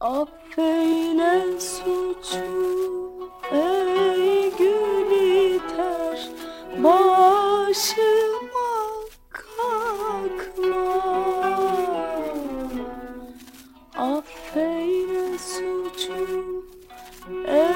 Affeyle suçum ey gül iter başıma kalkma. Affeyle suçum ey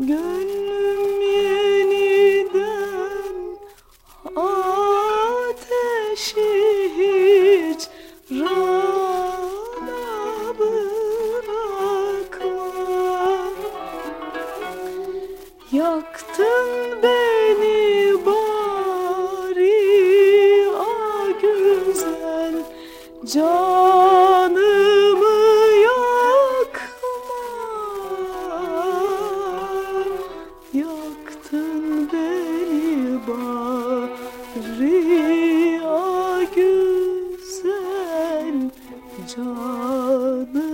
Gönlüm yeniden ateşi hiç rana bırakma Yaktın beni bari a güzel can. canım